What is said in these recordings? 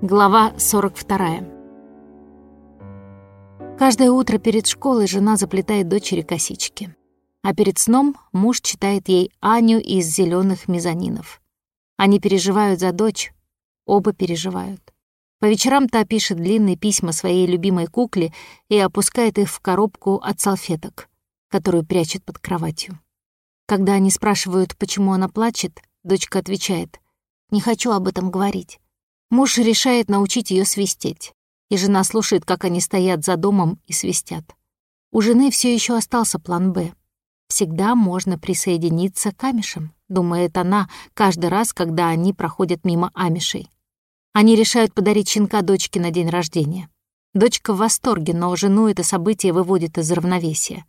Глава 42. Каждое утро перед школой жена заплетает дочери косички. А перед сном муж читает ей Аню из зеленых мезонинов. Они переживают за дочь, оба переживают. По вечерам та пишет длинные письма своей любимой кукле и опускает их в коробку от салфеток, которую прячет под кроватью. Когда они спрашивают, почему она плачет, дочка отвечает, «Не хочу об этом говорить. Муж решает научить ее свистеть, и жена слушает, как они стоят за домом и свистят. У жены все еще остался план «Б». Всегда можно присоединиться к амишам, думает она каждый раз, когда они проходят мимо амишей. Они решают подарить щенка дочке на день рождения. Дочка в восторге, но жену это событие выводит из равновесия.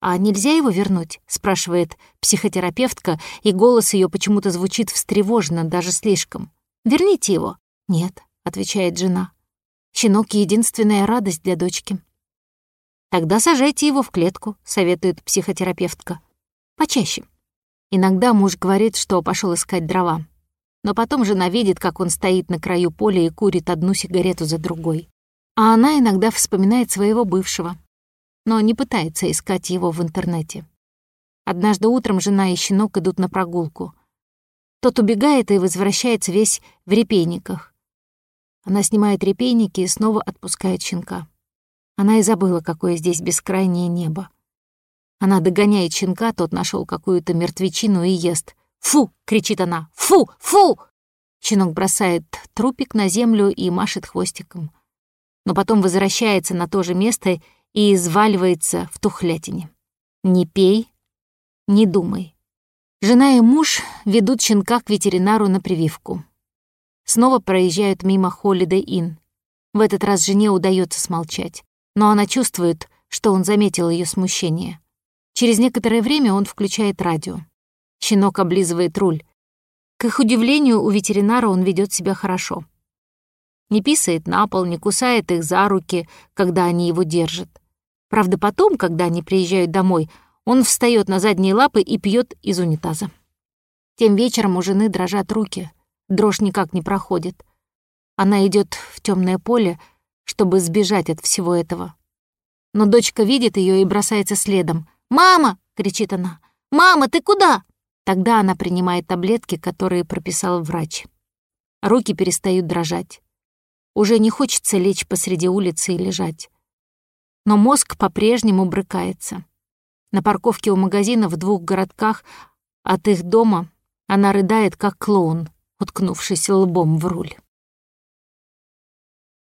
«А нельзя его вернуть?» — спрашивает психотерапевтка, и голос ее почему-то звучит встревоженно, даже слишком. «Верните его. «Нет», — отвечает жена. «Щенок — единственная радость для дочки». «Тогда сажайте его в клетку», — советует психотерапевтка. «Почаще». Иногда муж говорит, что пошел искать дрова. Но потом жена видит, как он стоит на краю поля и курит одну сигарету за другой. А она иногда вспоминает своего бывшего, но не пытается искать его в интернете. Однажды утром жена и щенок идут на прогулку. Тот убегает и возвращается весь в репейниках. Она снимает репейники и снова отпускает щенка. Она и забыла, какое здесь бескрайнее небо. Она догоняет щенка, тот нашел какую-то мертвечину и ест. «Фу!» — кричит она. «Фу! Фу!» Щенок бросает трупик на землю и машет хвостиком. Но потом возвращается на то же место и изваливается в тухлятине. «Не пей, не думай». Жена и муж ведут щенка к ветеринару на прививку. Снова проезжают мимо Holiday Inn. В этот раз жене удается смолчать, но она чувствует, что он заметил ее смущение. Через некоторое время он включает радио. Щенок облизывает руль. К их удивлению, у ветеринара он ведет себя хорошо. Не писает на пол, не кусает их за руки, когда они его держат. Правда, потом, когда они приезжают домой, он встает на задние лапы и пьет из унитаза. Тем вечером у жены дрожат руки — Дрожь никак не проходит. Она идет в темное поле, чтобы сбежать от всего этого. Но дочка видит ее и бросается следом. «Мама!» — кричит она. «Мама, ты куда?» Тогда она принимает таблетки, которые прописал врач. Руки перестают дрожать. Уже не хочется лечь посреди улицы и лежать. Но мозг по-прежнему брыкается. На парковке у магазина в двух городках от их дома она рыдает, как клоун уткнувшись лбом в руль.